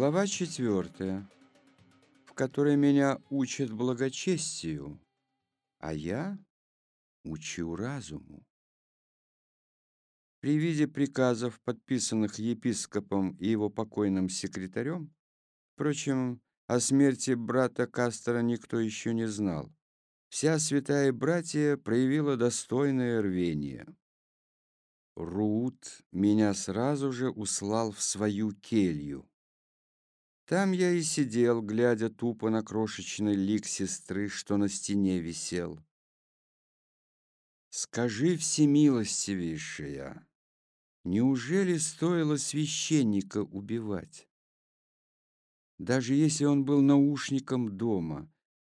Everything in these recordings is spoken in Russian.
Глава четвертая, в которой меня учат благочестию, а я учу разуму. При виде приказов, подписанных епископом и его покойным секретарем, впрочем, о смерти брата Кастера никто еще не знал, вся святая братья проявила достойное рвение. Рут меня сразу же услал в свою келью. Там я и сидел, глядя тупо на крошечный лик сестры, что на стене висел. Скажи, всемилостивейшая, неужели стоило священника убивать? Даже если он был наушником дома,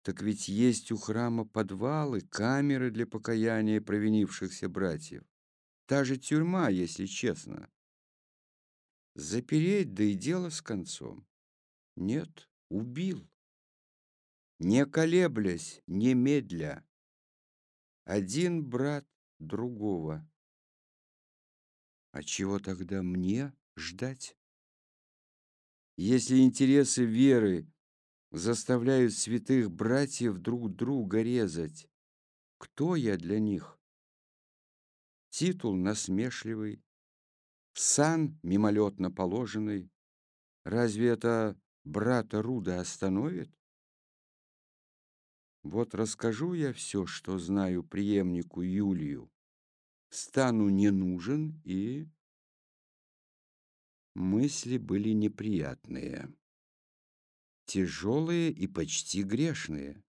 так ведь есть у храма подвалы, камеры для покаяния провинившихся братьев. Та же тюрьма, если честно. Запереть, да и дело с концом. Нет, убил. Не колеблясь, немедля. Один брат другого. А чего тогда мне ждать? Если интересы веры заставляют святых братьев друг друга резать, кто я для них? Титул насмешливый, сан мимолетно положенный. Разве это брата Руда остановит? Вот расскажу я все, что знаю преемнику Юлию. Стану не нужен и... Мысли были неприятные, тяжелые и почти грешные.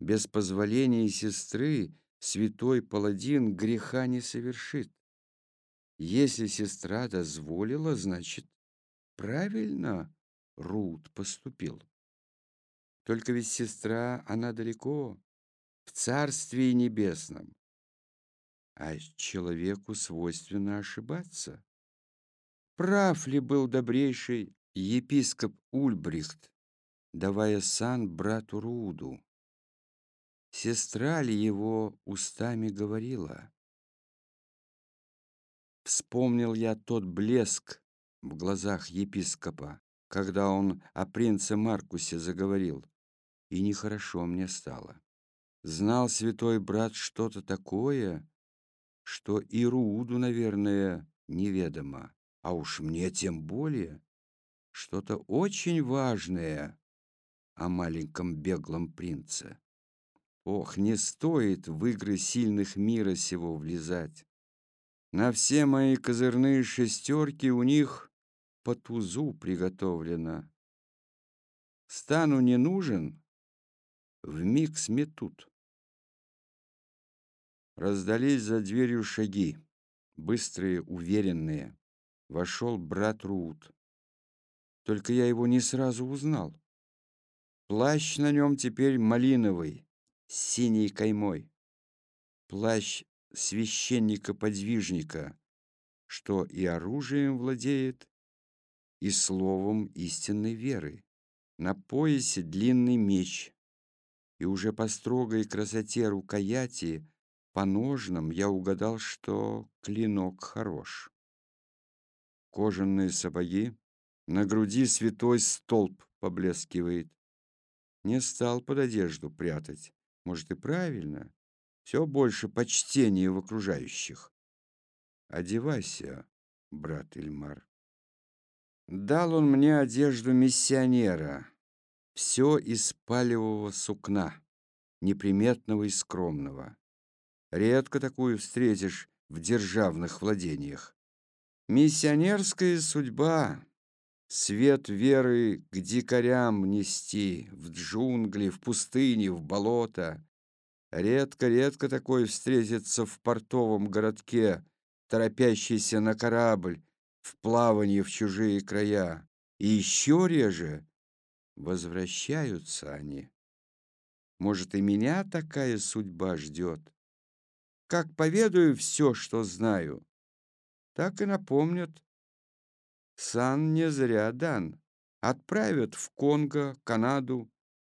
Без позволения сестры святой паладин греха не совершит. Если сестра дозволила, значит, правильно Рут поступил. Только ведь сестра, она далеко, в Царстве Небесном. А человеку свойственно ошибаться. Прав ли был добрейший епископ Ульбрихт, давая сан брату Руду? Сестра ли его устами говорила? Вспомнил я тот блеск в глазах епископа, когда он о принце Маркусе заговорил, и нехорошо мне стало. Знал святой брат что-то такое, что и наверное, неведомо, а уж мне тем более что-то очень важное о маленьком беглом принце. Ох, не стоит в игры сильных мира сего влезать. На все мои козырные шестерки у них по тузу приготовлено. Стану не нужен, в миг сметут. Раздались за дверью шаги, быстрые, уверенные. Вошел брат Рут. Только я его не сразу узнал. Плащ на нем теперь малиновый, с синей каймой. Плащ священника-подвижника, что и оружием владеет, и словом истинной веры. На поясе длинный меч, и уже по строгой красоте рукояти, по ножнам я угадал, что клинок хорош. Кожаные сапоги, на груди святой столб поблескивает. Не стал под одежду прятать. Может, и правильно. Все больше почтения в окружающих. Одевайся, брат Ильмар. Дал он мне одежду миссионера, все из палевого сукна, неприметного и скромного. Редко такую встретишь в державных владениях. Миссионерская судьба — свет веры к дикарям нести, в джунгли, в пустыне, в болото. Редко-редко такой встретится в портовом городке, торопящийся на корабль, в плавании в чужие края. И еще реже возвращаются они. Может, и меня такая судьба ждет? Как поведаю все, что знаю, так и напомнят. Сан не зря дан. Отправят в Конго, Канаду,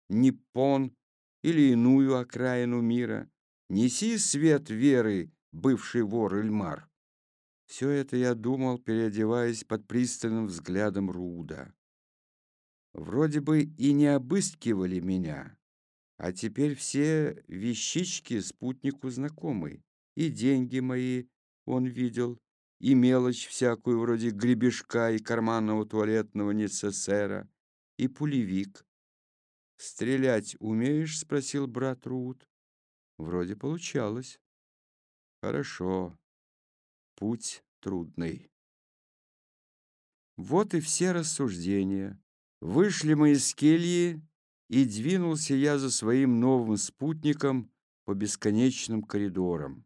Ниппон или иную окраину мира. Неси свет веры, бывший вор Эльмар. Все это я думал, переодеваясь под пристальным взглядом Руда. Вроде бы и не обыскивали меня, а теперь все вещички спутнику знакомы. И деньги мои он видел, и мелочь всякую вроде гребешка и карманного туалетного necessера, и пулевик. «Стрелять умеешь?» — спросил брат Рут. Вроде получалось. Хорошо. Путь трудный. Вот и все рассуждения. Вышли мы из кельи, и двинулся я за своим новым спутником по бесконечным коридорам.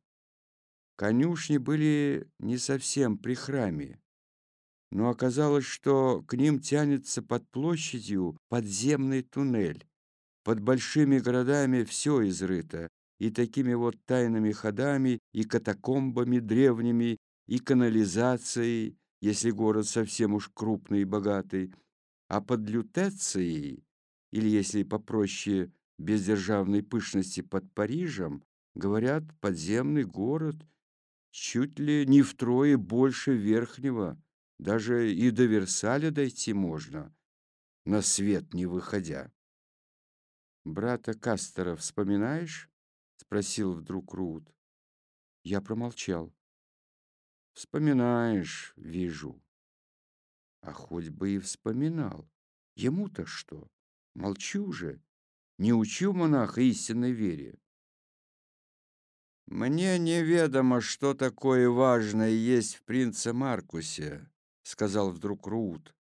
Конюшни были не совсем при храме, но оказалось, что к ним тянется под площадью подземный туннель. Под большими городами все изрыто, и такими вот тайными ходами, и катакомбами древними, и канализацией, если город совсем уж крупный и богатый, а под лютецией, или если попроще без державной пышности под Парижем, говорят, подземный город чуть ли не втрое больше верхнего, даже и до Версаля дойти можно, на свет не выходя. «Брата Кастера вспоминаешь?» — спросил вдруг Рут. Я промолчал. «Вспоминаешь, вижу». А хоть бы и вспоминал. Ему-то что? Молчу же. Не учу монаха истинной вере. «Мне неведомо, что такое важное есть в принце Маркусе», — сказал вдруг Рут.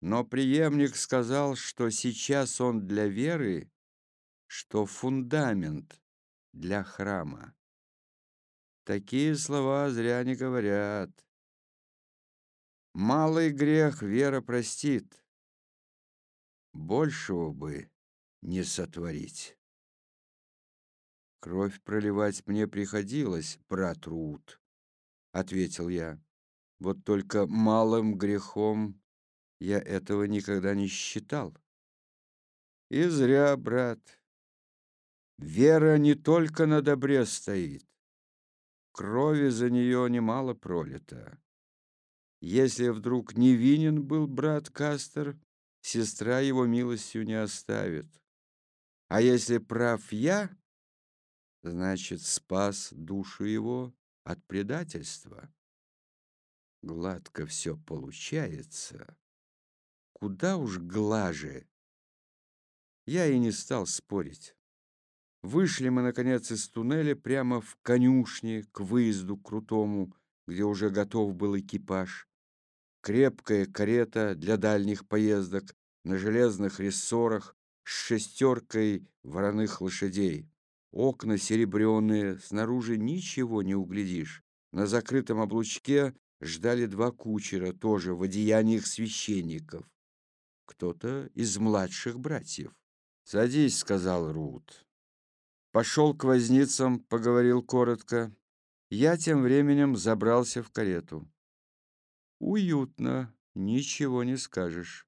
«Но преемник сказал, что сейчас он для веры, что фундамент для храма. Такие слова зря не говорят. Малый грех вера простит, большего бы не сотворить». Кровь проливать мне приходилось, брат Рут, ответил я. Вот только малым грехом я этого никогда не считал. И зря, брат. Вера не только на добре стоит. Крови за нее немало пролито. Если вдруг невинен был брат Кастер, сестра его милостью не оставит. А если прав я, значит, спас душу его от предательства. Гладко все получается. Куда уж глаже. Я и не стал спорить. Вышли мы, наконец, из туннеля прямо в конюшне к выезду крутому, где уже готов был экипаж. Крепкая карета для дальних поездок на железных рессорах с шестеркой вороных лошадей. Окна серебряные, снаружи ничего не углядишь. На закрытом облучке ждали два кучера, тоже в одеяниях священников. Кто-то из младших братьев. «Садись», — сказал Рут. Пошел к возницам, поговорил коротко. Я тем временем забрался в карету. Уютно, ничего не скажешь.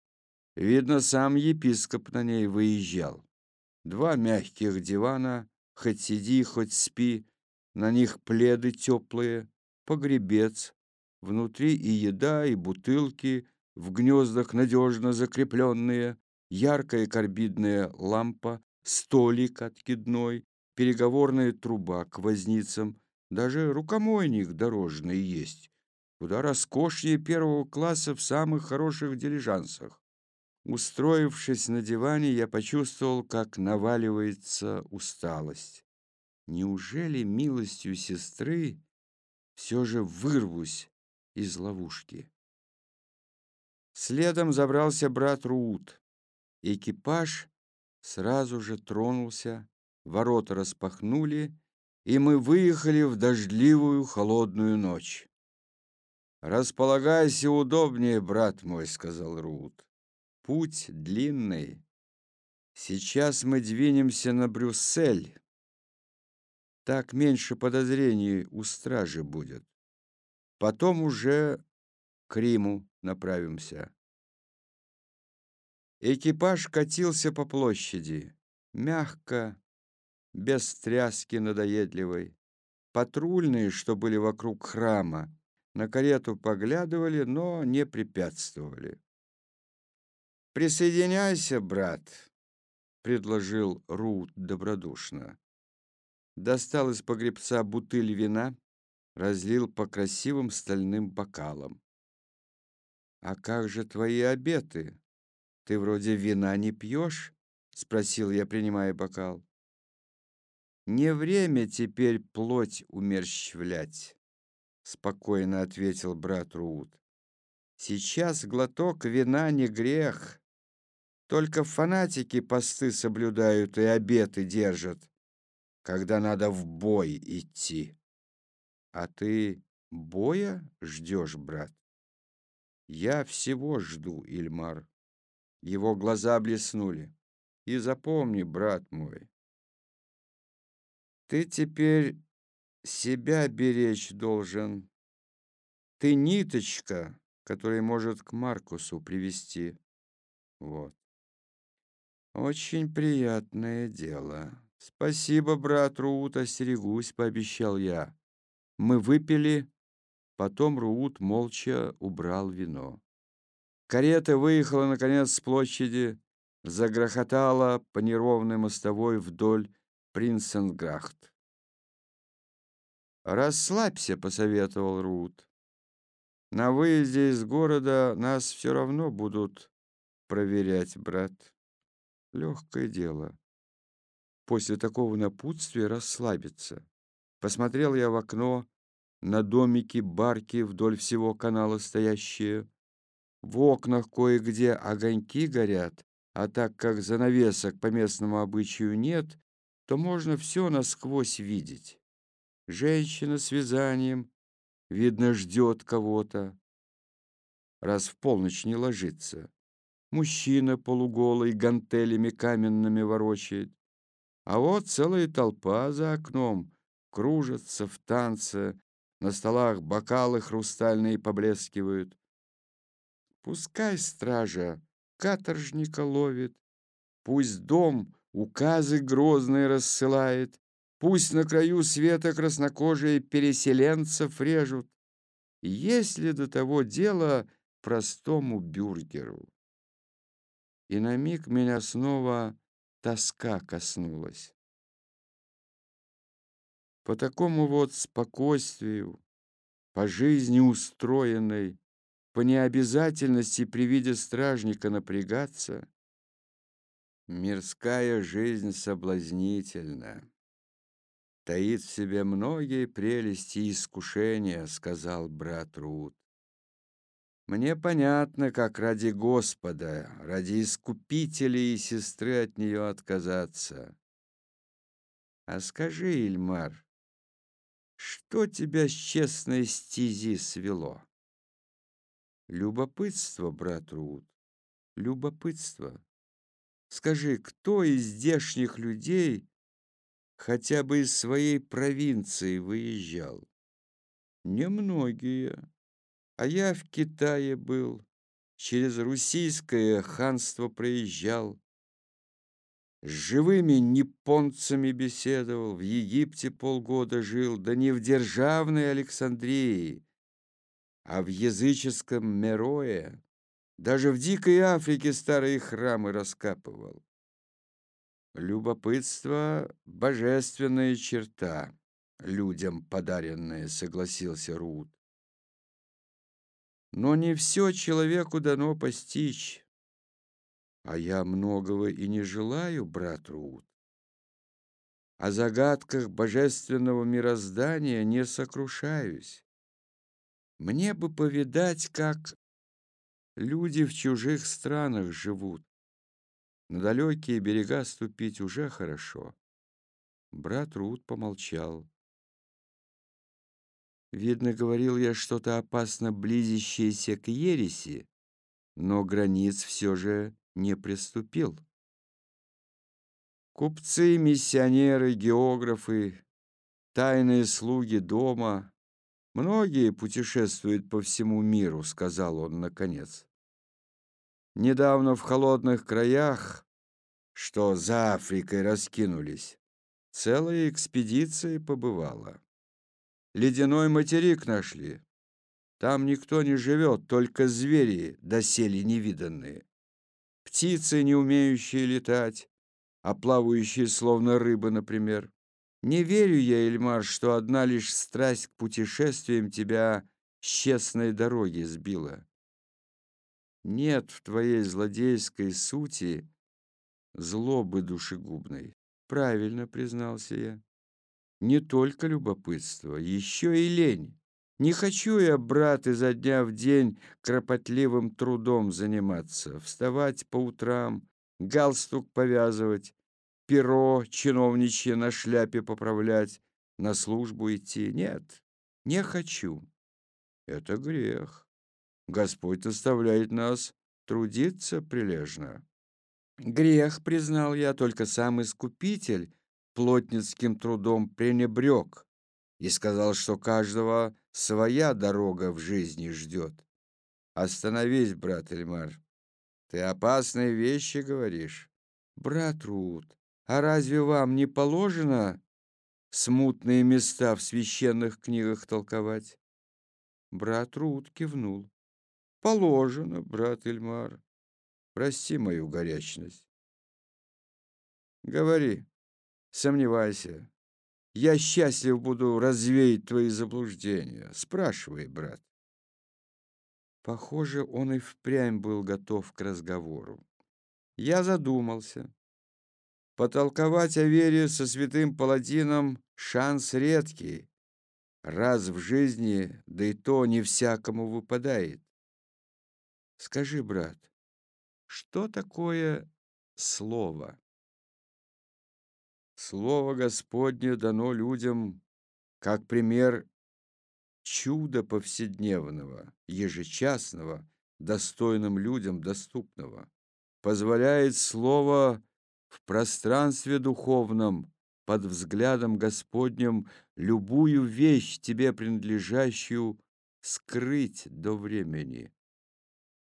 Видно, сам епископ на ней выезжал. Два мягких дивана, Хоть сиди, хоть спи, на них пледы теплые, погребец. Внутри и еда, и бутылки, в гнездах надежно закрепленные, яркая карбидная лампа, столик откидной, переговорная труба к возницам, даже рукомойник дорожный есть, куда роскошнее первого класса в самых хороших дилижансах. Устроившись на диване, я почувствовал, как наваливается усталость. Неужели милостью сестры все же вырвусь из ловушки? Следом забрался брат Рут. Экипаж сразу же тронулся, ворота распахнули, и мы выехали в дождливую холодную ночь. «Располагайся удобнее, брат мой», — сказал Рут. Путь длинный. Сейчас мы двинемся на Брюссель. Так меньше подозрений у стражи будет. Потом уже к Риму направимся. Экипаж катился по площади, мягко, без тряски надоедливой. Патрульные, что были вокруг храма, на карету поглядывали, но не препятствовали. «Присоединяйся, брат», — предложил Рут добродушно. Достал из погребца бутыль вина, разлил по красивым стальным бокалам. «А как же твои обеты? Ты вроде вина не пьешь?» — спросил я, принимая бокал. «Не время теперь плоть умерщвлять», — спокойно ответил брат Руут. «Сейчас глоток вина не грех. Только фанатики посты соблюдают и обеты держат, когда надо в бой идти. А ты боя ждешь, брат?» «Я всего жду, Ильмар». Его глаза блеснули. «И запомни, брат мой, ты теперь себя беречь должен. Ты ниточка, которая может к Маркусу привести. Вот. Очень приятное дело. Спасибо, брат Руут, остерегусь, пообещал я. Мы выпили, потом Руут молча убрал вино. Карета выехала, наконец, с площади, загрохотала по неровной мостовой вдоль Принценграхт. «Расслабься», — посоветовал Рут. «На выезде из города нас все равно будут проверять, брат. Легкое дело. После такого напутствия расслабиться. Посмотрел я в окно на домики, барки вдоль всего канала стоящие. В окнах кое-где огоньки горят, а так как занавесок по местному обычаю нет, то можно все насквозь видеть. Женщина с вязанием, видно, ждет кого-то, раз в полночь не ложится. Мужчина полуголый гантелями каменными ворочает. А вот целая толпа за окном кружится в танце, на столах бокалы хрустальные поблескивают. Пускай стража каторжника ловит, пусть дом указы грозные рассылает, пусть на краю света краснокожие переселенцев режут. Есть ли до того дело простому бюргеру? И на миг меня снова тоска коснулась. По такому вот спокойствию, по жизни устроенной, по необязательности при виде стражника напрягаться, Мирская жизнь соблазнительна, таит в себе многие прелести и искушения, сказал брат Рут. Мне понятно, как ради Господа, ради искупителей и сестры от нее отказаться. А скажи, Ильмар, что тебя с честной стези свело? Любопытство, брат Рут, любопытство. Скажи, кто из здешних людей хотя бы из своей провинции выезжал? Немногие. А я в Китае был, через Русийское ханство проезжал, с живыми японцами беседовал, в Египте полгода жил, да не в державной Александрии, а в языческом Мерое. Даже в дикой Африке старые храмы раскапывал. Любопытство — божественная черта, людям подаренная, согласился Рут. Но не все человеку дано постичь. А я многого и не желаю, брат Рут. О загадках божественного мироздания не сокрушаюсь. Мне бы повидать, как Люди в чужих странах живут. На далекие берега ступить уже хорошо. Брат Рут помолчал. Видно, говорил я что-то опасно близящееся к ереси, но границ все же не приступил. Купцы, миссионеры, географы, тайные слуги дома Многие путешествуют по всему миру, сказал он наконец. Недавно в холодных краях, что за Африкой раскинулись, целая экспедиция побывала. Ледяной материк нашли. Там никто не живет, только звери доселе невиданные. птицы, не умеющие летать, а плавающие словно рыбы, например. Не верю я, Эльмар, что одна лишь страсть к путешествиям тебя с честной дороги сбила. Нет в твоей злодейской сути злобы душегубной. Правильно признался я. Не только любопытство, еще и лень. Не хочу я, брат, изо дня в день кропотливым трудом заниматься, вставать по утрам, галстук повязывать, перо чиновничье на шляпе поправлять, на службу идти. Нет, не хочу. Это грех. Господь оставляет нас трудиться прилежно. Грех, признал я, только сам искупитель плотницким трудом пренебрег и сказал, что каждого своя дорога в жизни ждет. Остановись, брат Эльмар. Ты опасные вещи говоришь. Брат Рут, а разве вам не положено смутные места в священных книгах толковать? Брат Рут кивнул. Положено, брат Эльмар. Прости мою горячность. Говори, сомневайся. Я счастлив буду развеять твои заблуждения. Спрашивай, брат. Похоже, он и впрямь был готов к разговору. Я задумался. Потолковать о вере со святым паладином шанс редкий. Раз в жизни, да и то не всякому выпадает. Скажи, брат, что такое слово? Слово Господне дано людям как пример чуда повседневного, ежечасного, достойным людям доступного. Позволяет слово в пространстве духовном под взглядом Господним любую вещь тебе принадлежащую скрыть до времени.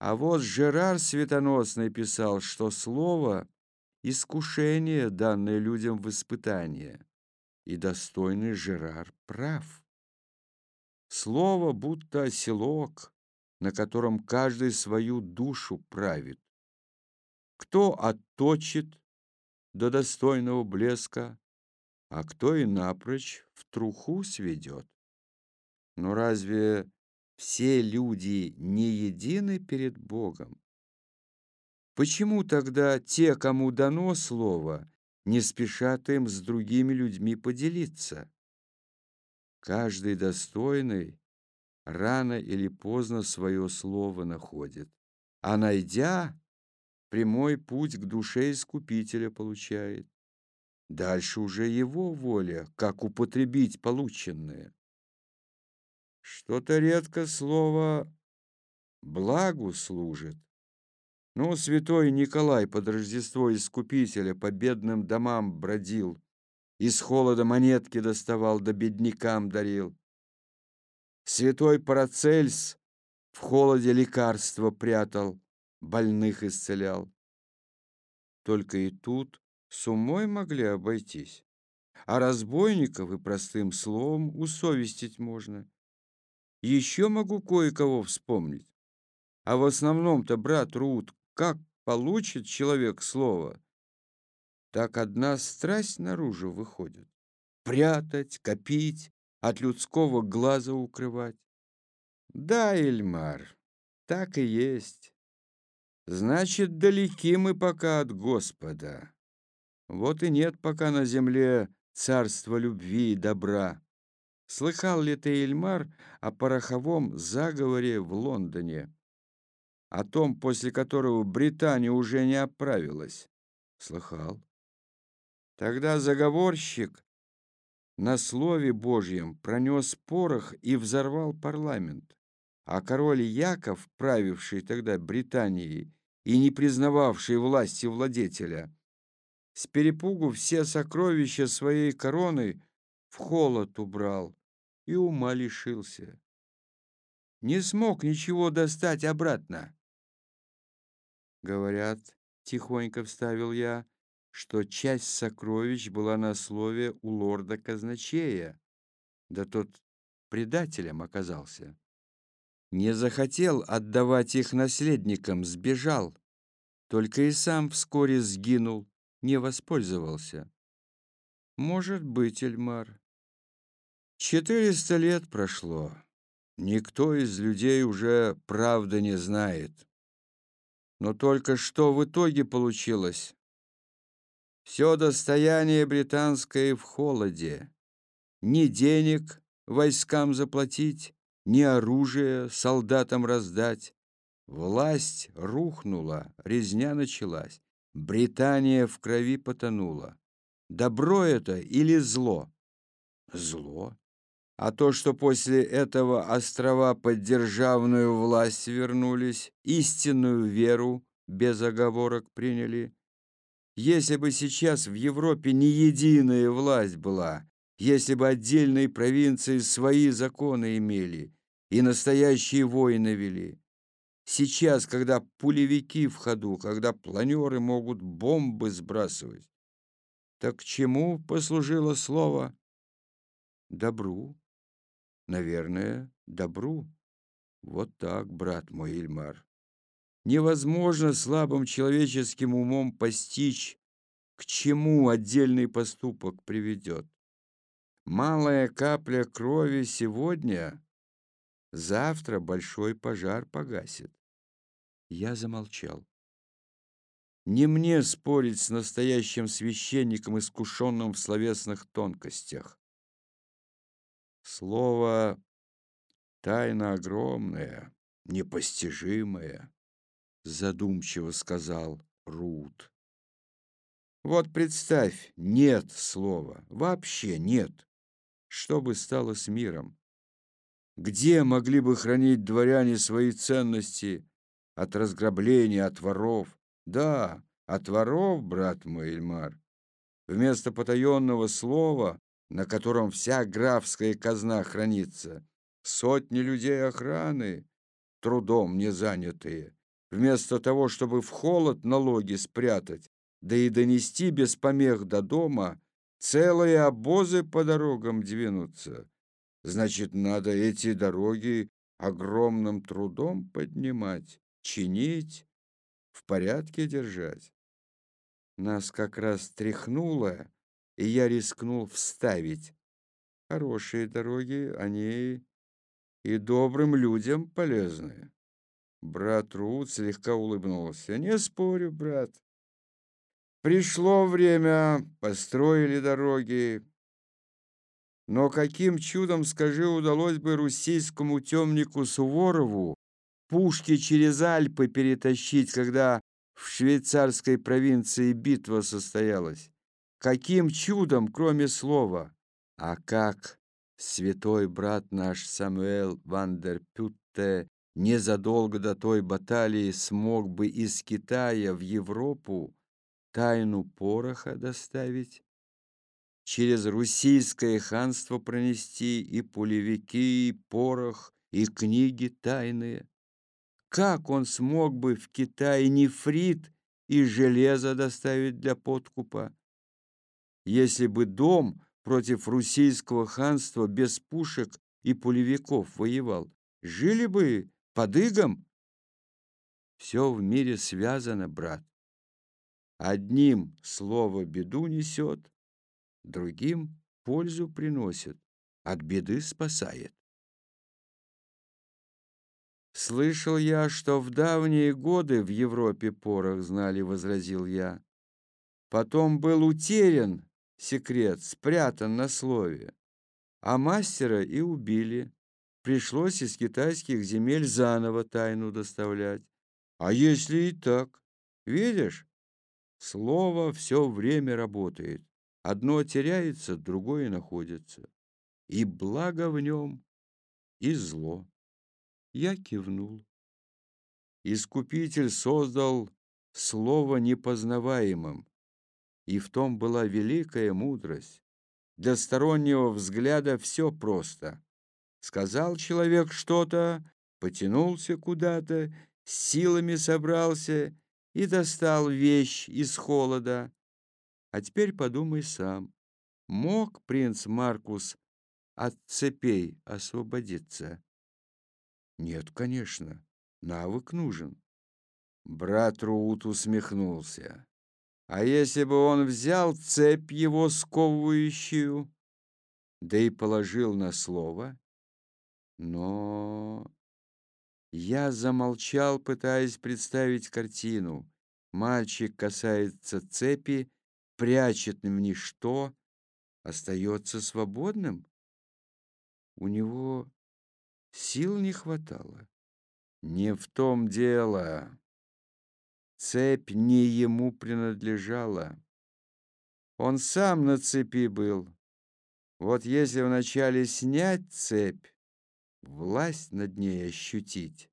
А вот Жерар Светоносный писал, что слово — искушение, данное людям в испытание. И достойный Жерар прав. Слово будто оселок, на котором каждый свою душу правит. Кто отточит до достойного блеска, а кто и напрочь в труху сведет. Но разве все люди не едины перед Богом. Почему тогда те, кому дано слово, не спешат им с другими людьми поделиться? Каждый достойный рано или поздно свое слово находит, а найдя, прямой путь к душе Искупителя получает. Дальше уже его воля, как употребить полученное. Что-то редко слово «благу» служит. Ну, святой Николай под Рождество Искупителя по бедным домам бродил, из холода монетки доставал, да беднякам дарил. Святой Парацельс в холоде лекарства прятал, больных исцелял. Только и тут с умой могли обойтись, а разбойников и простым словом усовестить можно. Еще могу кое-кого вспомнить. А в основном-то, брат Рут, как получит человек слово, так одна страсть наружу выходит. Прятать, копить, от людского глаза укрывать. Да, Эльмар, так и есть. Значит, далеки мы пока от Господа. Вот и нет пока на земле царства любви и добра. Слыхал ли ты, Эльмар, о пороховом заговоре в Лондоне? О том, после которого Британия уже не оправилась? Слыхал. Тогда заговорщик на слове Божьем пронес порох и взорвал парламент, а король Яков, правивший тогда Британией и не признававший власти владетеля, с перепугу все сокровища своей короны в холод убрал и ума лишился. Не смог ничего достать обратно. Говорят, тихонько вставил я, что часть сокровищ была на слове у лорда казначея, да тот предателем оказался. Не захотел отдавать их наследникам, сбежал. только и сам вскоре сгинул, не воспользовался. Может быть, Эльмар. Четыреста лет прошло. Никто из людей уже правда не знает. Но только что в итоге получилось? Все достояние британское в холоде. Ни денег войскам заплатить, ни оружия солдатам раздать. Власть рухнула, резня началась. Британия в крови потонула. Добро это или зло? Зло. А то, что после этого острова под державную власть вернулись, истинную веру без оговорок приняли. Если бы сейчас в Европе не единая власть была, если бы отдельные провинции свои законы имели и настоящие войны вели. Сейчас, когда пулевики в ходу, когда планеры могут бомбы сбрасывать, так чему послужило слово? Добру. Наверное, добру. Вот так, брат мой Ильмар. Невозможно слабым человеческим умом постичь, к чему отдельный поступок приведет. Малая капля крови сегодня, завтра большой пожар погасит. Я замолчал. Не мне спорить с настоящим священником, искушенным в словесных тонкостях. Слово «тайна огромная, непостижимая», задумчиво сказал Рут. Вот представь, нет слова, вообще нет. Что бы стало с миром? Где могли бы хранить дворяне свои ценности от разграбления, от воров? Да, от воров, брат мой Эльмар. Вместо потаенного слова на котором вся графская казна хранится. Сотни людей охраны, трудом не занятые, вместо того, чтобы в холод налоги спрятать, да и донести без помех до дома, целые обозы по дорогам двинутся. Значит, надо эти дороги огромным трудом поднимать, чинить, в порядке держать. Нас как раз тряхнуло, и я рискнул вставить. Хорошие дороги, они и добрым людям полезны. Брат Рут слегка улыбнулся. Не спорю, брат. Пришло время, построили дороги. Но каким чудом, скажи, удалось бы российскому темнику Суворову пушки через Альпы перетащить, когда в швейцарской провинции битва состоялась? Каким чудом, кроме слова? А как святой брат наш Самуэл Вандерпютте незадолго до той баталии смог бы из Китая в Европу тайну пороха доставить, через русийское ханство пронести и пулевики, и порох, и книги тайные? Как он смог бы в Китае нефрит и железо доставить для подкупа? если бы дом против российского ханства без пушек и пулевиков воевал. Жили бы под игом. Все в мире связано, брат. Одним слово беду несет, другим пользу приносит, от беды спасает. «Слышал я, что в давние годы в Европе порох знали», — возразил я. «Потом был утерян секрет спрятан на слове, а мастера и убили. Пришлось из китайских земель заново тайну доставлять. А если и так? Видишь, слово все время работает. Одно теряется, другое находится. И благо в нем, и зло. Я кивнул. Искупитель создал слово непознаваемым, и в том была великая мудрость. Для стороннего взгляда все просто. Сказал человек что-то, потянулся куда-то, силами собрался и достал вещь из холода. А теперь подумай сам. Мог принц Маркус от цепей освободиться? Нет, конечно. Навык нужен. Брат Руут усмехнулся. А если бы он взял цепь его сковывающую, да и положил на слово? Но я замолчал, пытаясь представить картину. Мальчик касается цепи, прячет в ничто, остается свободным. У него сил не хватало. Не в том дело. Цепь не ему принадлежала. Он сам на цепи был. Вот если вначале снять цепь, власть над ней ощутить,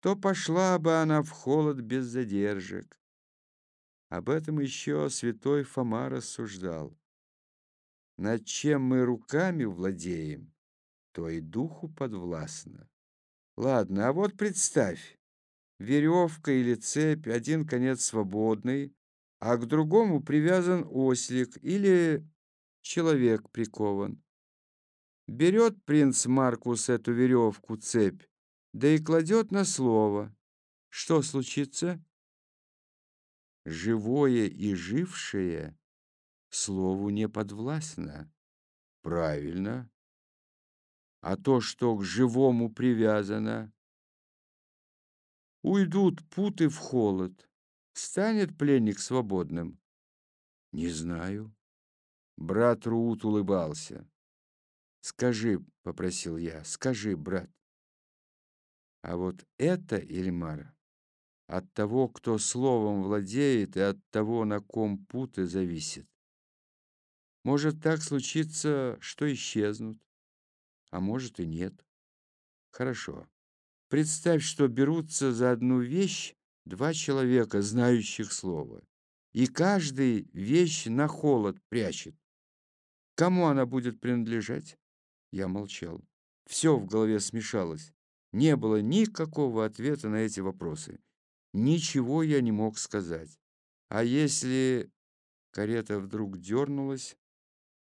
то пошла бы она в холод без задержек. Об этом еще святой Фома рассуждал. Над чем мы руками владеем, то и духу подвластно. Ладно, а вот представь, веревка или цепь, один конец свободный, а к другому привязан ослик или человек прикован. Берет принц Маркус эту веревку, цепь, да и кладет на слово. Что случится? Живое и жившее слову не подвластно. Правильно. А то, что к живому привязано, уйдут путы в холод, станет пленник свободным? Не знаю. Брат Руут улыбался. «Скажи», — попросил я, — «скажи, брат». А вот это, Ильмар, от того, кто словом владеет, и от того, на ком путы зависит. Может так случиться, что исчезнут, а может и нет. Хорошо. Представь, что берутся за одну вещь два человека, знающих слово, и каждый вещь на холод прячет. Кому она будет принадлежать? Я молчал. Все в голове смешалось. Не было никакого ответа на эти вопросы. Ничего я не мог сказать. А если... Карета вдруг дернулась,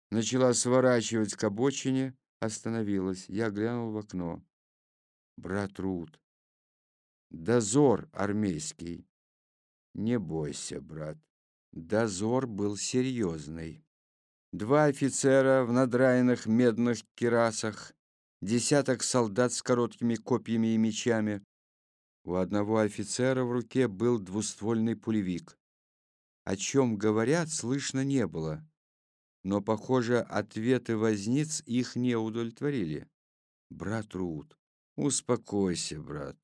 начала сворачивать к обочине, остановилась. Я глянул в окно. Брат Рут. Дозор армейский. Не бойся, брат. Дозор был серьезный. Два офицера в надраенных медных кирасах, десяток солдат с короткими копьями и мечами. У одного офицера в руке был двуствольный пулевик. О чем говорят, слышно не было. Но, похоже, ответы возниц их не удовлетворили. Брат Рут, успокойся, брат.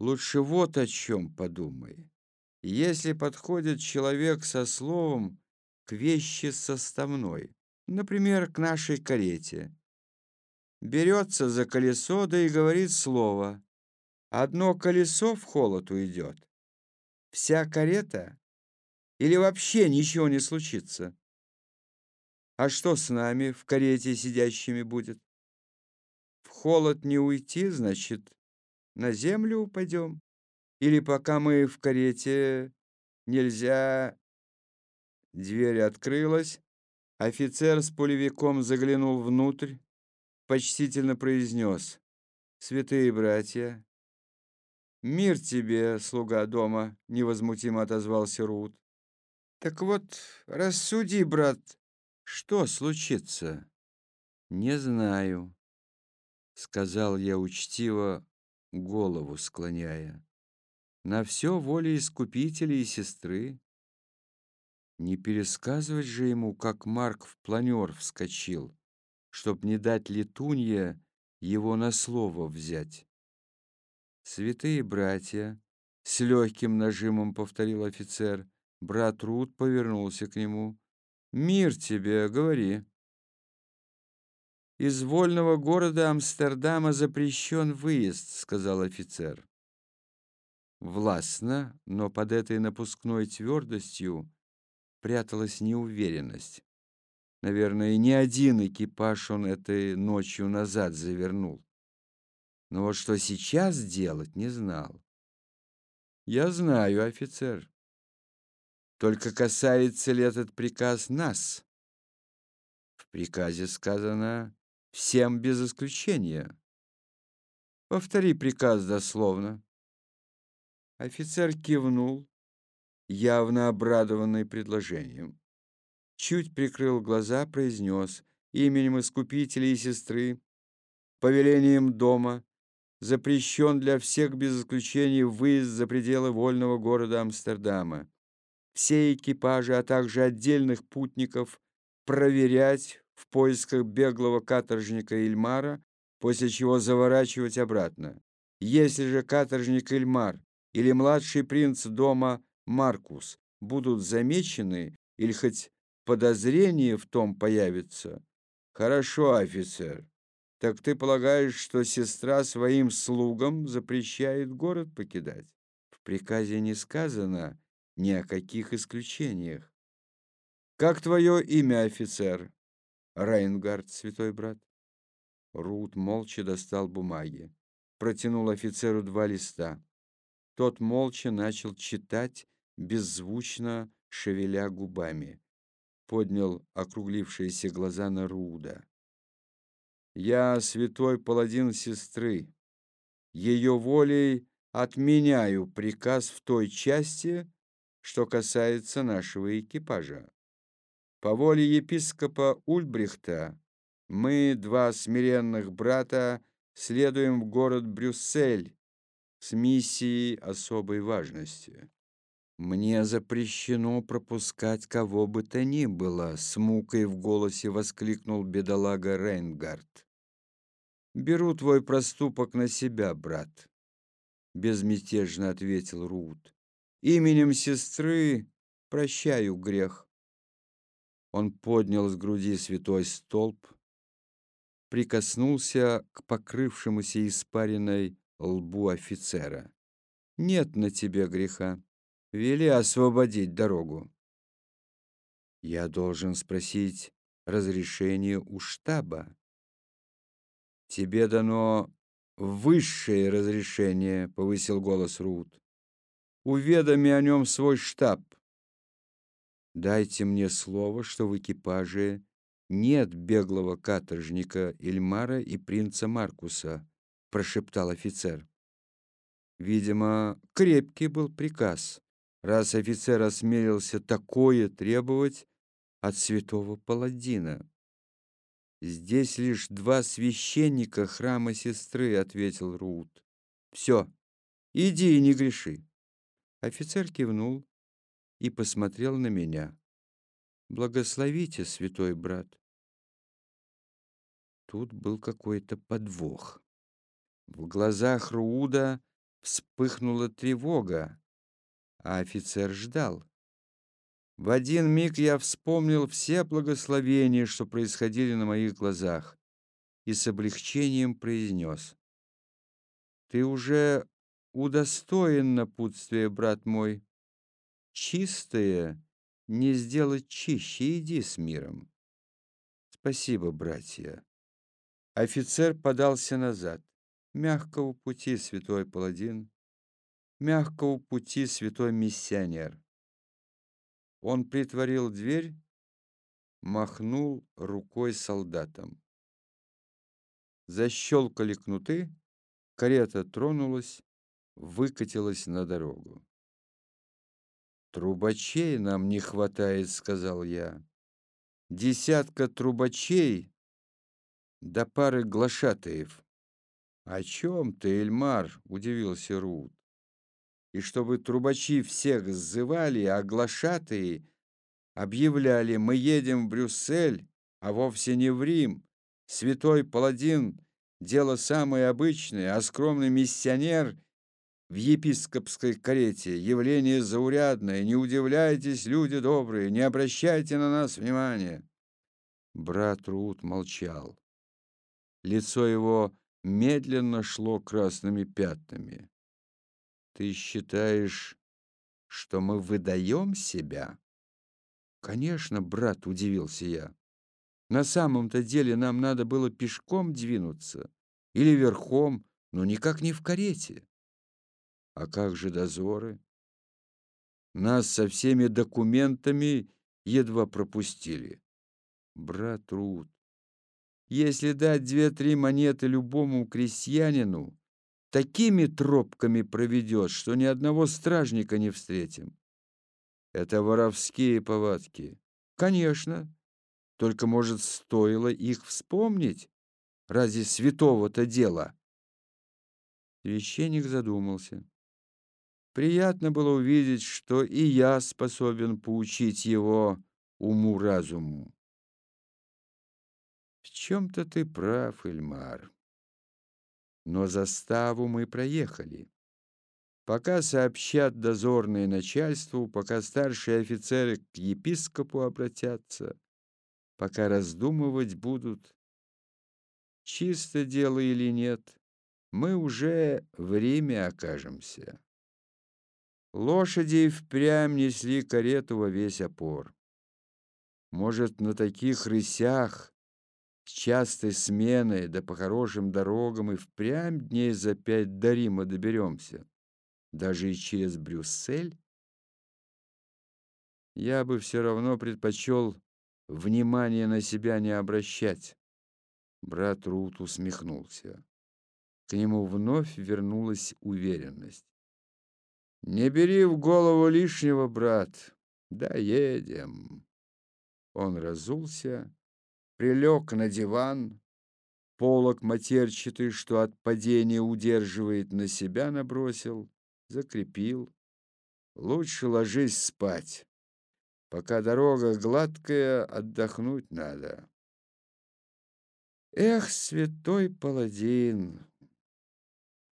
Лучше вот о чем подумай. Если подходит человек со словом, к вещи составной, например, к нашей карете. Берется за колесо, да и говорит слово. Одно колесо в холод уйдет. Вся карета? Или вообще ничего не случится? А что с нами в карете сидящими будет? В холод не уйти, значит, на землю упадем? Или пока мы в карете нельзя Дверь открылась. Офицер с пулевиком заглянул внутрь, почтительно произнес «Святые братья». «Мир тебе, слуга дома», — невозмутимо отозвался Рут. «Так вот, рассуди, брат, что случится?» «Не знаю», — сказал я учтиво, голову склоняя. «На все воля искупителя и сестры. Не пересказывать же ему, как Марк в планер вскочил, чтоб не дать летунье его на слово взять. «Святые братья», — с легким нажимом повторил офицер, брат Рут повернулся к нему. «Мир тебе, говори». «Из вольного города Амстердама запрещен выезд», — сказал офицер. Властно, но под этой напускной твердостью пряталась неуверенность. Наверное, ни один экипаж он этой ночью назад завернул. Но вот что сейчас делать, не знал. Я знаю, офицер. Только касается ли этот приказ нас? В приказе сказано «всем без исключения». Повтори приказ дословно. Офицер кивнул, явно обрадованный предложением. Чуть прикрыл глаза, произнес именем Искупителя и сестры, повелением дома, запрещен для всех без исключения выезд за пределы вольного города Амстердама. Все экипажи, а также отдельных путников проверять в поисках беглого каторжника Ильмара, после чего заворачивать обратно. Если же каторжник Ильмар или младший принц дома Маркус будут замечены или хоть подозрение в том появится, хорошо, офицер, так ты полагаешь, что сестра своим слугам запрещает город покидать? В приказе не сказано ни о каких исключениях. Как твое имя, офицер? Рейнгард, святой брат. Рут молча достал бумаги, протянул офицеру два листа. Тот молча начал читать, беззвучно шевеля губами. Поднял округлившиеся глаза на Руда. Я святой паладин сестры. Ее волей отменяю приказ в той части, что касается нашего экипажа. По воле епископа Ульбрихта мы, два смиренных брата, следуем в город Брюссель с миссией особой важности. Мне запрещено пропускать кого бы то ни было, с мукой в голосе воскликнул бедолага Рейнгард. «Беру твой проступок на себя, брат», — безмятежно ответил Рут. «Именем сестры прощаю грех». Он поднял с груди святой столб, прикоснулся к покрывшемуся испаренной лбу офицера. «Нет на тебе греха. Вели освободить дорогу». «Я должен спросить разрешение у штаба», «Тебе дано высшее разрешение», — повысил голос Рут. «Уведоми о нем свой штаб». «Дайте мне слово, что в экипаже нет беглого каторжника Эльмара и принца Маркуса», — прошептал офицер. Видимо, крепкий был приказ, раз офицер осмелился такое требовать от святого паладина. «Здесь лишь два священника храма сестры», — ответил Рут. «Все, иди и не греши». Офицер кивнул и посмотрел на меня. «Благословите, святой брат». Тут был какой-то подвох. В глазах Руда вспыхнула тревога, а офицер ждал. В один миг я вспомнил все благословения, что происходили на моих глазах, и с облегчением произнес. «Ты уже удостоен напутствия, брат мой. Чистое не сделать чище, иди с миром». «Спасибо, братья». Офицер подался назад. «Мягкого пути, святой паладин, мягкого пути, святой миссионер». Он притворил дверь, махнул рукой солдатам. Защелкали кнуты, карета тронулась, выкатилась на дорогу. «Трубачей нам не хватает», — сказал я. «Десятка трубачей да пары глашатаев». «О чем ты, Эльмар?» — удивился Рут и чтобы трубачи всех сзывали, а глашатые объявляли «Мы едем в Брюссель, а вовсе не в Рим. Святой паладин — дело самое обычное, а скромный миссионер в епископской карете — явление заурядное. Не удивляйтесь, люди добрые, не обращайте на нас внимания». Брат Рут молчал. Лицо его медленно шло красными пятнами. Ты считаешь, что мы выдаем себя? Конечно, брат, удивился я. На самом-то деле нам надо было пешком двинуться или верхом, но никак не в карете. А как же дозоры? Нас со всеми документами едва пропустили. Брат Рут, если дать две-три монеты любому крестьянину, такими тропками проведет, что ни одного стражника не встретим. Это воровские повадки. Конечно. Только, может, стоило их вспомнить? Ради святого-то дела? Священник задумался. Приятно было увидеть, что и я способен поучить его уму-разуму. В чем-то ты прав, Эльмар. Но заставу мы проехали. Пока сообщат дозорные начальству, пока старшие офицеры к епископу обратятся, пока раздумывать будут, чисто дело или нет, мы уже в Риме окажемся. Лошади впрямь несли карету во весь опор. Может, на таких рысях с частой сменой, да по хорошим дорогам и впрямь дней за пять до Рима доберемся, даже и через Брюссель? Я бы все равно предпочел внимание на себя не обращать. Брат Рут усмехнулся. К нему вновь вернулась уверенность. «Не бери в голову лишнего, брат. Доедем». Он разулся, прилег на диван, полок матерчатый, что от падения удерживает, на себя набросил, закрепил. Лучше ложись спать. Пока дорога гладкая, отдохнуть надо. Эх, святой паладин,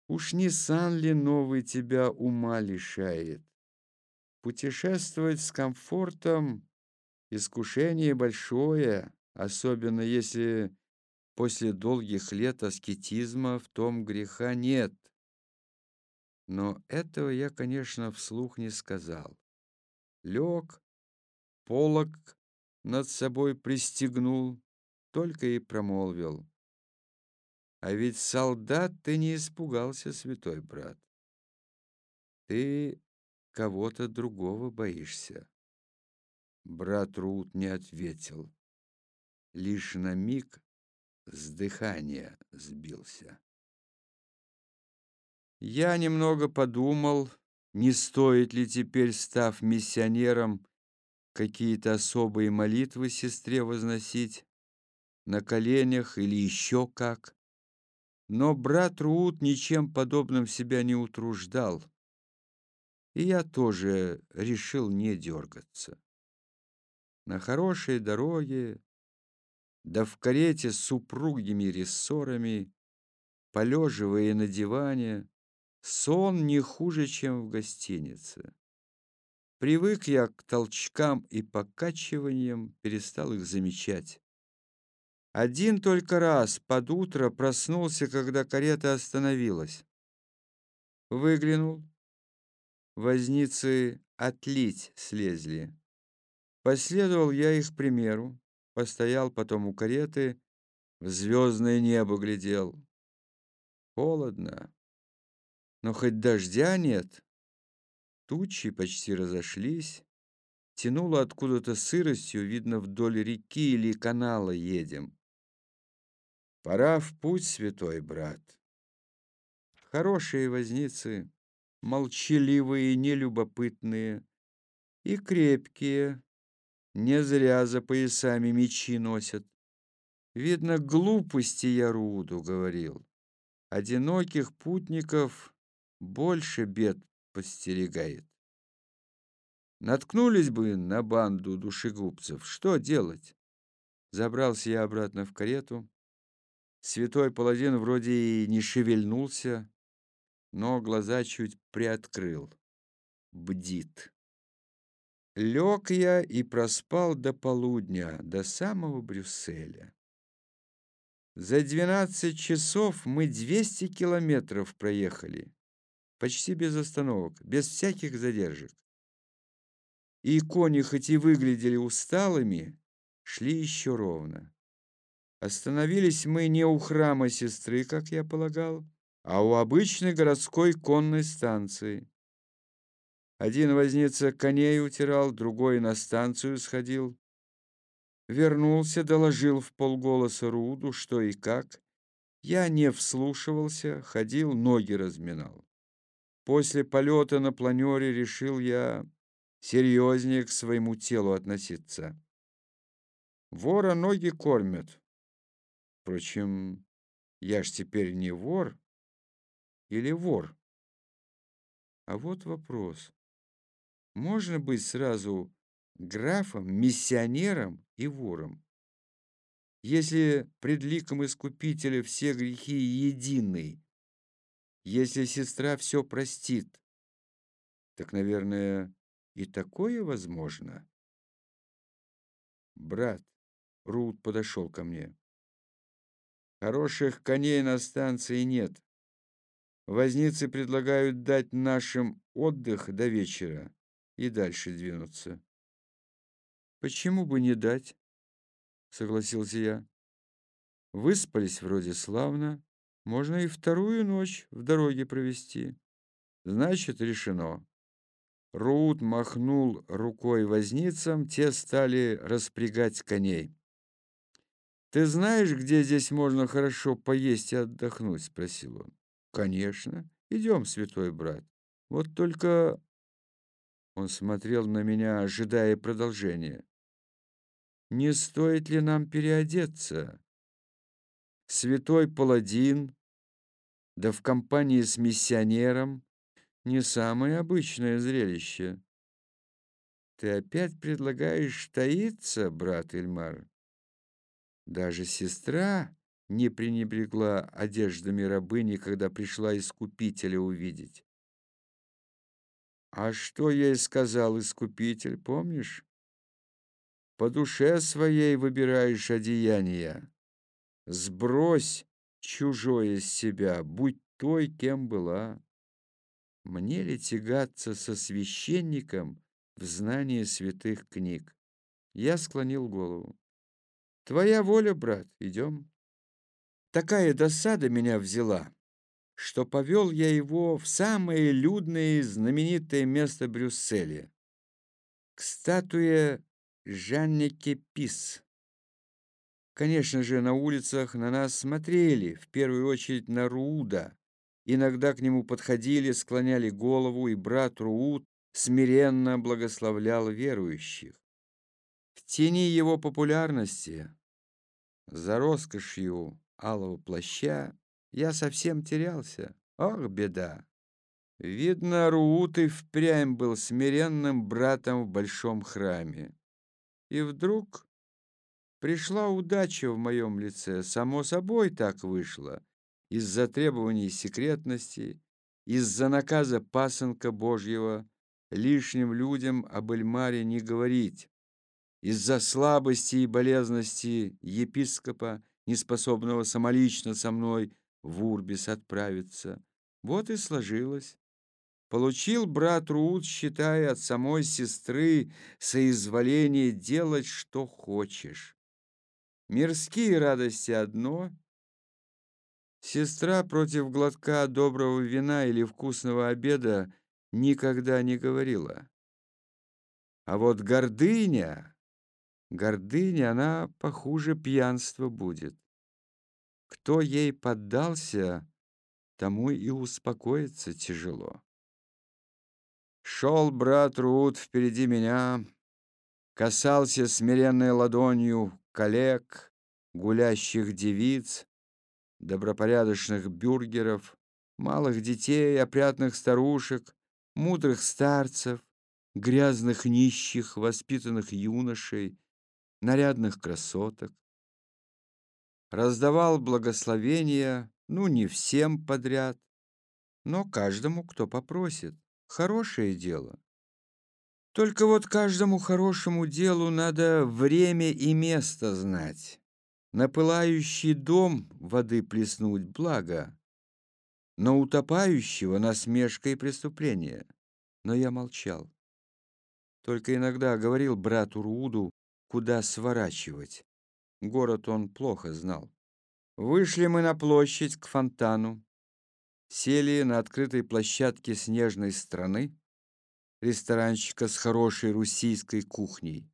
уж не сан ли новый тебя ума лишает? Путешествовать с комфортом — искушение большое, особенно если после долгих лет аскетизма в том греха нет. Но этого я, конечно, вслух не сказал. Лег, полог над собой пристегнул, только и промолвил. А ведь солдат ты не испугался, святой брат. Ты кого-то другого боишься. Брат Рут не ответил. Лишь на миг с дыхания сбился. Я немного подумал, не стоит ли теперь, став миссионером, какие-то особые молитвы сестре возносить на коленях или еще как. Но брат Руут ничем подобным себя не утруждал, и я тоже решил не дергаться. На хорошей дороге, да в карете с упругими рессорами, полеживая на диване, сон не хуже, чем в гостинице. Привык я к толчкам и покачиваниям, перестал их замечать. Один только раз под утро проснулся, когда карета остановилась. Выглянул. Возницы отлить слезли. Последовал я их примеру, постоял потом у кареты, в звездное небо глядел. Холодно, но хоть дождя нет. Тучи почти разошлись, тянуло откуда-то сыростью, видно, вдоль реки или канала едем. Пора в путь, святой брат. Хорошие возницы, молчаливые, нелюбопытные и крепкие, не зря за поясами мечи носят. Видно, глупости я Руду говорил. Одиноких путников больше бед постерегает. Наткнулись бы на банду душегубцев, что делать? Забрался я обратно в карету, Святой паладин вроде и не шевельнулся, но глаза чуть приоткрыл. Бдит. Лег я и проспал до полудня, до самого Брюсселя. За двенадцать часов мы двести километров проехали, почти без остановок, без всяких задержек. И кони, хоть и выглядели усталыми, шли еще ровно. Остановились мы не у храма сестры, как я полагал, а у обычной городской конной станции. Один возница коней утирал, другой на станцию сходил. Вернулся, доложил в полголоса Руду, что и как, Я не вслушивался, ходил, ноги разминал. После полета на планере решил я серьезнее к своему телу относиться. Вора ноги кормят. Впрочем, я ж теперь не вор или вор. А вот вопрос. Можно быть сразу графом, миссионером и вором? Если пред ликом Искупителя все грехи едины, если сестра все простит, так, наверное, и такое возможно. Брат, Рут подошел ко мне. Хороших коней на станции нет. Возницы предлагают дать нашим отдых до вечера и дальше двинуться. Почему бы не дать? Согласился я. Выспались вроде славно. Можно и вторую ночь в дороге провести. Значит, решено. Рут махнул рукой возницам, те стали распрягать коней. «Ты знаешь, где здесь можно хорошо поесть и отдохнуть?» — спросил он. «Конечно. Идем, святой брат. Вот только...» Он смотрел на меня, ожидая продолжения. «Не стоит ли нам переодеться? Святой паладин, да в компании с миссионером, не самое обычное зрелище». «Ты опять предлагаешь таиться, брат Эльмар?» Даже сестра не пренебрегла одеждами рабыни, когда пришла Искупителя увидеть. А что ей сказал Искупитель, помнишь? По душе своей выбираешь одеяния. Сбрось чужое с себя, будь той, кем была. Мне ли тягаться со священником в знании святых книг? Я склонил голову. Твоя воля, брат, идем. Такая досада меня взяла, что повел я его в самое людное и знаменитое место Брюсселя, к статуе Жанне Кепис. Конечно же, на улицах на нас смотрели, в первую очередь на Руда. Иногда к нему подходили, склоняли голову, и брат Рууд смиренно благословлял верующих. В тени его популярности, за роскошью алого плаща, я совсем терялся. Ох, беда! Видно, Руут и впрямь был смиренным братом в большом храме. И вдруг пришла удача в моем лице. Само собой так вышло. Из-за требований секретности, из-за наказа пасынка Божьего лишним людям об Эльмаре не говорить из-за слабости и болезности епископа, неспособного самолично со мной в Урбис отправиться. Вот и сложилось. Получил брат Руд, считая от самой сестры соизволение делать, что хочешь. Мирские радости одно. Сестра против глотка доброго вина или вкусного обеда никогда не говорила. А вот гордыня Гордыня, она похуже пьянства будет. Кто ей поддался, тому и успокоиться тяжело. Шел брат Руд впереди меня, касался смиренной ладонью коллег, гулящих девиц, добропорядочных бюргеров, малых детей, опрятных старушек, мудрых старцев, грязных нищих, воспитанных юношей, нарядных красоток. Раздавал благословения, ну, не всем подряд, но каждому, кто попросит. Хорошее дело. Только вот каждому хорошему делу надо время и место знать. На пылающий дом воды плеснуть благо, на утопающего насмешка и преступление. Но я молчал. Только иногда говорил брату Руду, куда сворачивать. Город он плохо знал. Вышли мы на площадь к фонтану, сели на открытой площадке снежной страны, ресторанчика с хорошей руссийской кухней.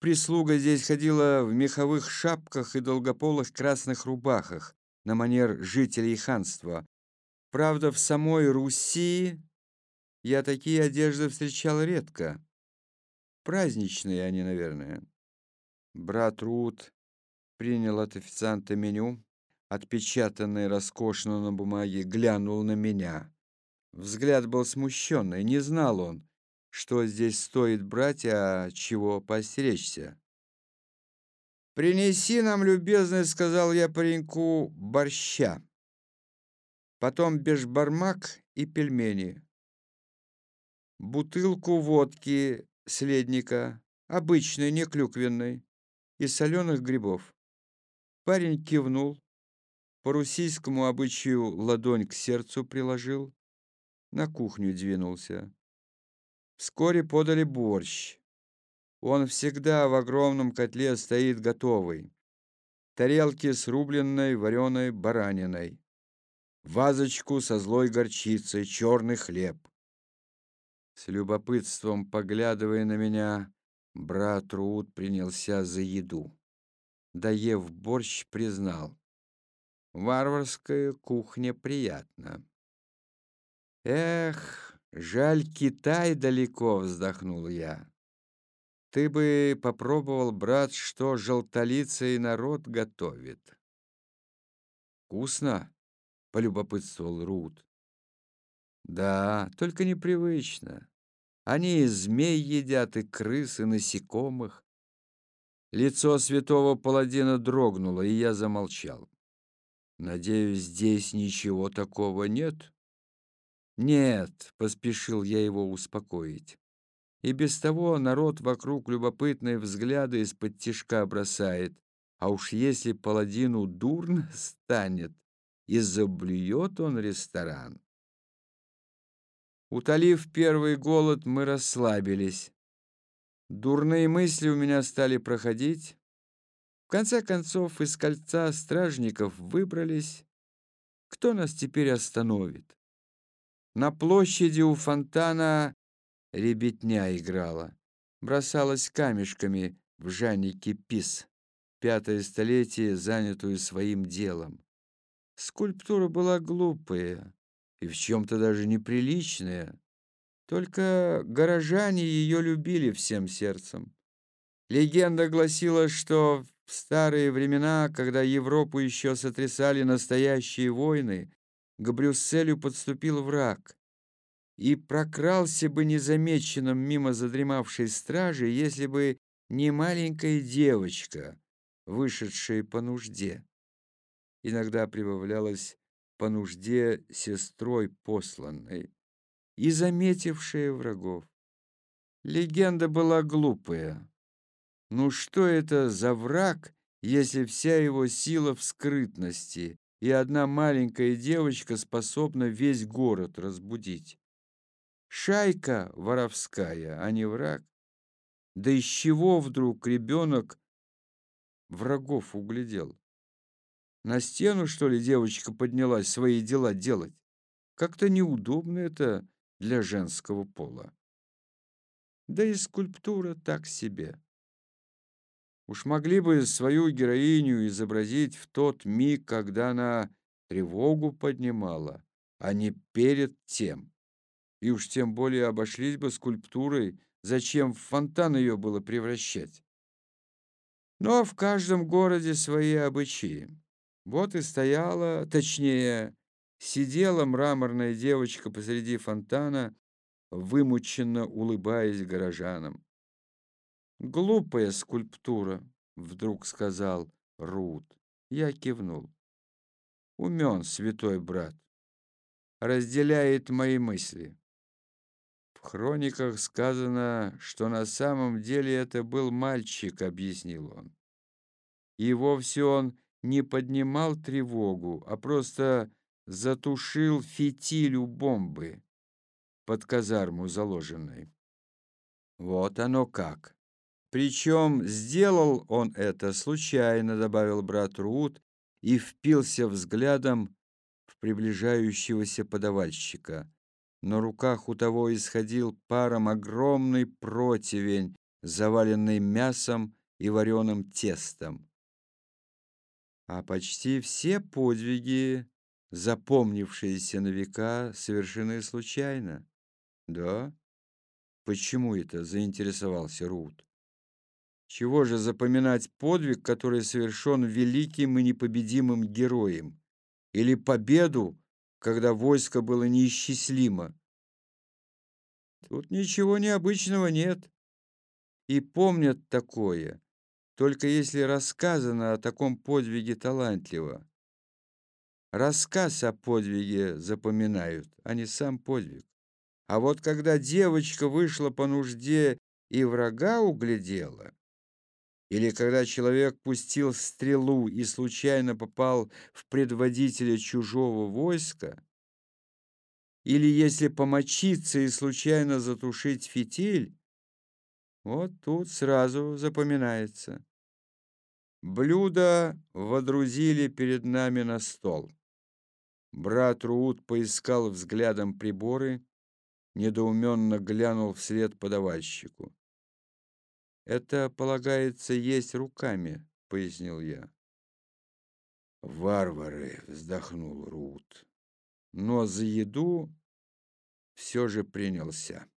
Прислуга здесь ходила в меховых шапках и долгополых красных рубахах, на манер жителей ханства. Правда, в самой Руси я такие одежды встречал редко. Праздничные они, наверное. Брат Рут принял от официанта меню, отпечатанное роскошно на бумаге, глянул на меня. Взгляд был смущенный, не знал он, что здесь стоит брать, а чего постеречься. «Принеси нам, любезный, — сказал я пареньку, — борща, потом бешбармак и пельмени, бутылку водки следника, обычной, не клюквенной, и соленых грибов». Парень кивнул, по русийскому обычаю ладонь к сердцу приложил, на кухню двинулся. Вскоре подали борщ. Он всегда в огромном котле стоит готовый. Тарелки с рубленной вареной бараниной. Вазочку со злой горчицей, черный хлеб. С любопытством, поглядывая на меня, брат Рут принялся за еду. Доев борщ, признал. Варварская кухня приятна. Эх, жаль, Китай далеко, вздохнул я. Ты бы попробовал, брат, что желтолицый народ готовит. Вкусно? Полюбопытствовал Рут. Да, только непривычно. Они и змей едят, и крыс, и насекомых. Лицо святого паладина дрогнуло, и я замолчал. Надеюсь, здесь ничего такого нет? Нет, поспешил я его успокоить. И без того народ вокруг любопытные взгляды из-под тишка бросает. А уж если паладину дурно станет, и заблюет он ресторан. Утолив первый голод, мы расслабились. Дурные мысли у меня стали проходить. В конце концов, из кольца стражников выбрались. Кто нас теперь остановит? На площади у фонтана ребятня играла, бросалась камешками в Жаннике Пис, пятое столетие, занятую своим делом. Скульптура была глупая и в чем-то даже неприличная, только горожане ее любили всем сердцем. Легенда гласила, что в старые времена, когда Европу еще сотрясали настоящие войны, к Брюсселю подступил враг и прокрался бы незамеченным мимо задремавшей стражи, если бы не маленькая девочка, вышедшая по нужде. Иногда прибавлялась по нужде сестрой посланной и заметившая врагов. Легенда была глупая. Ну что это за враг, если вся его сила в скрытности, и одна маленькая девочка способна весь город разбудить? Шайка воровская, а не враг. Да из чего вдруг ребенок врагов углядел? На стену, что ли, девочка поднялась свои дела делать? Как-то неудобно это для женского пола. Да и скульптура так себе. Уж могли бы свою героиню изобразить в тот миг, когда она тревогу поднимала, а не перед тем и уж тем более обошлись бы скульптурой, зачем в фонтан ее было превращать. Но в каждом городе свои обычаи. Вот и стояла, точнее, сидела мраморная девочка посреди фонтана, вымученно улыбаясь горожанам. «Глупая скульптура», — вдруг сказал Рут. Я кивнул. «Умен, святой брат, разделяет мои мысли». В хрониках сказано, что на самом деле это был мальчик, объяснил он. И вовсе он не поднимал тревогу, а просто затушил фитиль у бомбы под казарму заложенной. Вот оно как. Причем сделал он это случайно, добавил брат Рут и впился взглядом в приближающегося подавальщика. На руках у того исходил паром огромный противень, заваленный мясом и вареным тестом. А почти все подвиги, запомнившиеся на века, совершены случайно. Да? Почему это? заинтересовался Рут. Чего же запоминать подвиг, который совершен великим и непобедимым героем? Или победу, когда войско было неисчислимо? Тут ничего необычного нет. И помнят такое, только если рассказано о таком подвиге талантливо. Рассказ о подвиге запоминают, а не сам подвиг. А вот когда девочка вышла по нужде и врага углядела, или когда человек пустил стрелу и случайно попал в предводителя чужого войска, или если помочиться и случайно затушить фитиль, вот тут сразу запоминается. Блюдо водрузили перед нами на стол. Брат Руут поискал взглядом приборы, недоуменно глянул вслед подавальщику. «Это полагается есть руками», — пояснил я. «Варвары!» — вздохнул Рут. Но за еду все же принялся.